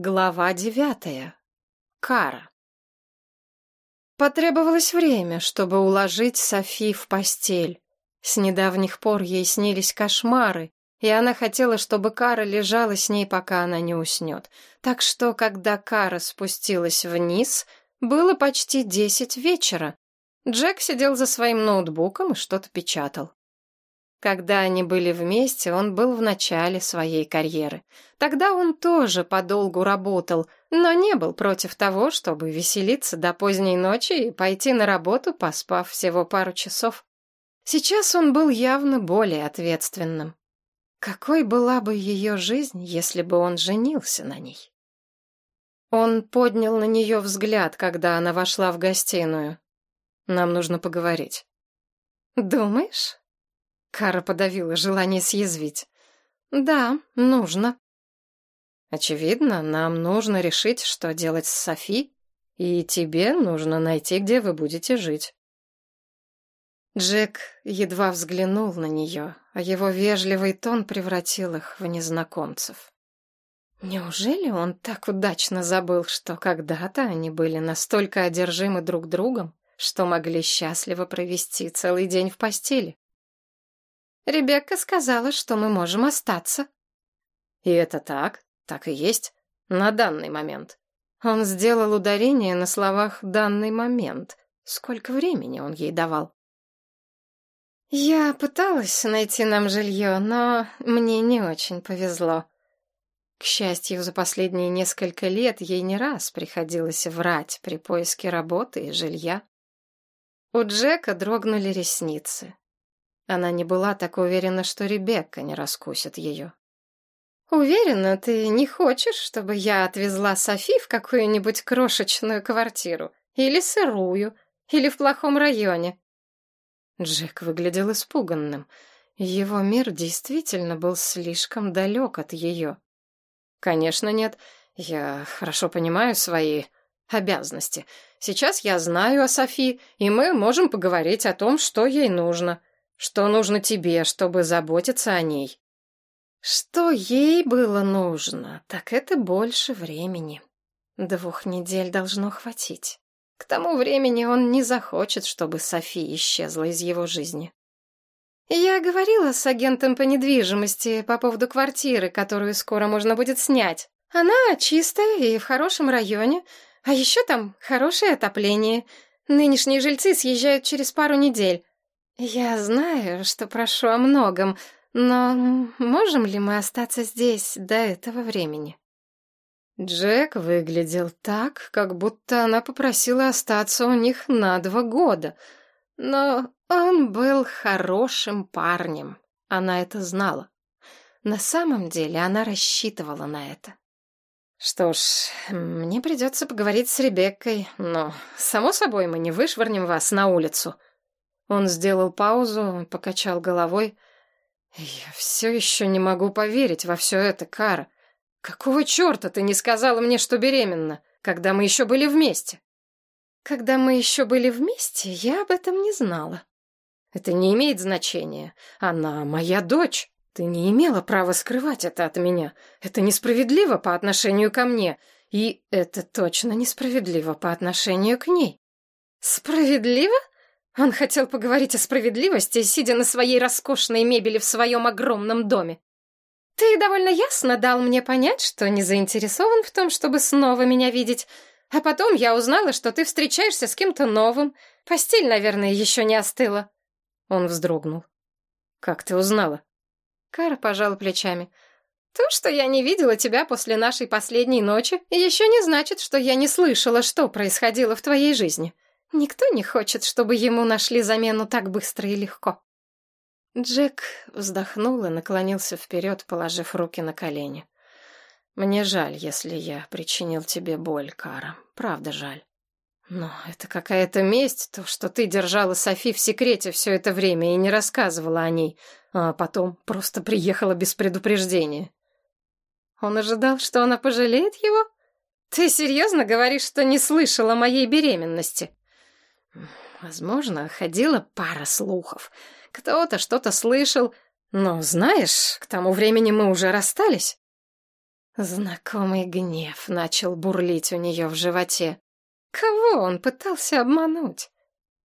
Глава девятая. Кара. Потребовалось время, чтобы уложить Софи в постель. С недавних пор ей снились кошмары, и она хотела, чтобы Кара лежала с ней, пока она не уснет. Так что, когда Кара спустилась вниз, было почти десять вечера. Джек сидел за своим ноутбуком и что-то печатал. Когда они были вместе, он был в начале своей карьеры. Тогда он тоже подолгу работал, но не был против того, чтобы веселиться до поздней ночи и пойти на работу, поспав всего пару часов. Сейчас он был явно более ответственным. Какой была бы ее жизнь, если бы он женился на ней? Он поднял на нее взгляд, когда она вошла в гостиную. «Нам нужно поговорить». «Думаешь?» Кара подавила желание съязвить. «Да, нужно». «Очевидно, нам нужно решить, что делать с Софи, и тебе нужно найти, где вы будете жить». Джек едва взглянул на нее, а его вежливый тон превратил их в незнакомцев. Неужели он так удачно забыл, что когда-то они были настолько одержимы друг другом, что могли счастливо провести целый день в постели? Ребекка сказала, что мы можем остаться. И это так, так и есть, на данный момент. Он сделал ударение на словах «данный момент». Сколько времени он ей давал? Я пыталась найти нам жилье, но мне не очень повезло. К счастью, за последние несколько лет ей не раз приходилось врать при поиске работы и жилья. У Джека дрогнули ресницы. Она не была так уверена, что Ребекка не раскусит ее. «Уверена, ты не хочешь, чтобы я отвезла Софи в какую-нибудь крошечную квартиру? Или сырую? Или в плохом районе?» Джек выглядел испуганным. Его мир действительно был слишком далек от ее. «Конечно нет. Я хорошо понимаю свои обязанности. Сейчас я знаю о Софи, и мы можем поговорить о том, что ей нужно. Что нужно тебе, чтобы заботиться о ней? Что ей было нужно, так это больше времени. Двух недель должно хватить. К тому времени он не захочет, чтобы Софи исчезла из его жизни. Я говорила с агентом по недвижимости по поводу квартиры, которую скоро можно будет снять. Она чистая и в хорошем районе, а еще там хорошее отопление. Нынешние жильцы съезжают через пару недель. «Я знаю, что прошу о многом, но можем ли мы остаться здесь до этого времени?» Джек выглядел так, как будто она попросила остаться у них на два года. Но он был хорошим парнем, она это знала. На самом деле она рассчитывала на это. Что ж, мне придется поговорить с Ребеккой, но, само собой, мы не вышвырнем вас на улицу. Он сделал паузу, покачал головой. «Я все еще не могу поверить во все это, Кара. Какого черта ты не сказала мне, что беременна, когда мы еще были вместе?» «Когда мы еще были вместе, я об этом не знала». «Это не имеет значения. Она моя дочь. Ты не имела права скрывать это от меня. Это несправедливо по отношению ко мне. И это точно несправедливо по отношению к ней». «Справедливо?» Он хотел поговорить о справедливости, сидя на своей роскошной мебели в своем огромном доме. Ты довольно ясно дал мне понять, что не заинтересован в том, чтобы снова меня видеть. А потом я узнала, что ты встречаешься с кем-то новым. Постель, наверное, еще не остыла. Он вздрогнул. Как ты узнала? Кара пожала плечами. То, что я не видела тебя после нашей последней ночи, еще не значит, что я не слышала, что происходило в твоей жизни. Никто не хочет, чтобы ему нашли замену так быстро и легко. Джек вздохнул и наклонился вперед, положив руки на колени. «Мне жаль, если я причинил тебе боль, Кара. Правда жаль. Но это какая-то месть, то, что ты держала Софи в секрете все это время и не рассказывала о ней, а потом просто приехала без предупреждения». Он ожидал, что она пожалеет его? Ты серьезно говоришь, что не слышала моей беременности? Возможно, ходила пара слухов. Кто-то что-то слышал. Но, знаешь, к тому времени мы уже расстались. Знакомый гнев начал бурлить у нее в животе. Кого он пытался обмануть?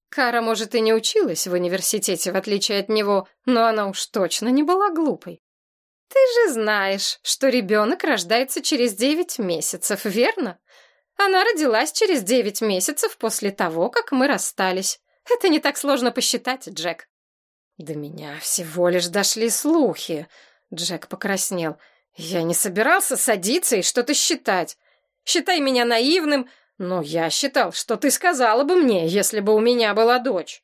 Кара, может, и не училась в университете, в отличие от него, но она уж точно не была глупой. Ты же знаешь, что ребенок рождается через девять месяцев, верно? Она родилась через девять месяцев после того, как мы расстались. Это не так сложно посчитать, Джек. До меня всего лишь дошли слухи. Джек покраснел. Я не собирался садиться и что-то считать. Считай меня наивным, но я считал, что ты сказала бы мне, если бы у меня была дочь.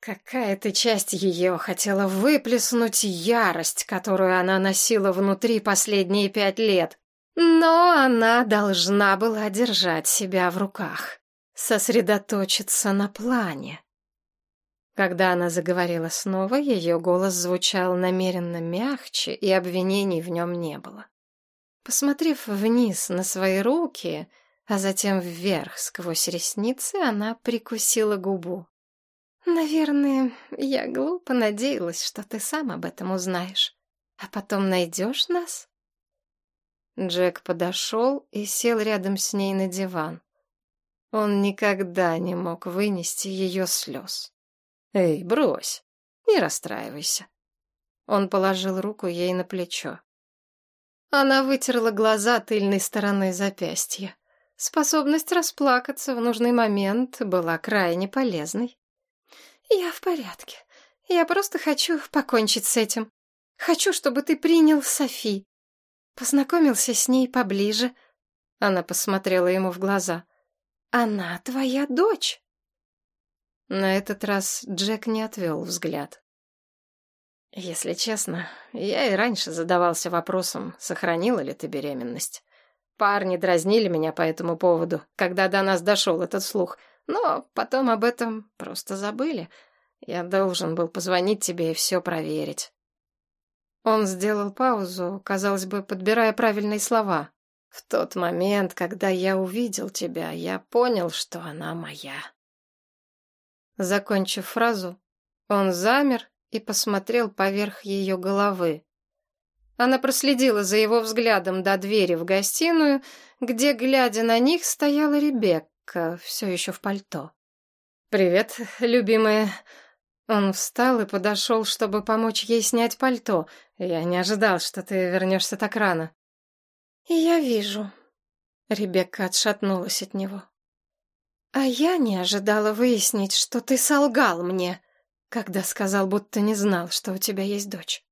Какая-то часть ее хотела выплеснуть ярость, которую она носила внутри последние пять лет. Но она должна была держать себя в руках, сосредоточиться на плане. Когда она заговорила снова, ее голос звучал намеренно мягче, и обвинений в нем не было. Посмотрев вниз на свои руки, а затем вверх сквозь ресницы, она прикусила губу. «Наверное, я глупо надеялась, что ты сам об этом узнаешь, а потом найдешь нас?» Джек подошел и сел рядом с ней на диван. Он никогда не мог вынести ее слез. «Эй, брось, не расстраивайся». Он положил руку ей на плечо. Она вытерла глаза тыльной стороной запястья. Способность расплакаться в нужный момент была крайне полезной. «Я в порядке. Я просто хочу покончить с этим. Хочу, чтобы ты принял Софи. Познакомился с ней поближе». Она посмотрела ему в глаза. «Она твоя дочь». На этот раз Джек не отвел взгляд. Если честно, я и раньше задавался вопросом, сохранила ли ты беременность. Парни дразнили меня по этому поводу, когда до нас дошел этот слух, но потом об этом просто забыли. Я должен был позвонить тебе и все проверить. Он сделал паузу, казалось бы, подбирая правильные слова. В тот момент, когда я увидел тебя, я понял, что она моя. Закончив фразу, он замер и посмотрел поверх ее головы. Она проследила за его взглядом до двери в гостиную, где, глядя на них, стояла Ребекка, все еще в пальто. «Привет, любимая». Он встал и подошел, чтобы помочь ей снять пальто. «Я не ожидал, что ты вернешься так рано». «Я вижу». Ребекка отшатнулась от него. «А я не ожидала выяснить, что ты солгал мне, когда сказал, будто не знал, что у тебя есть дочь».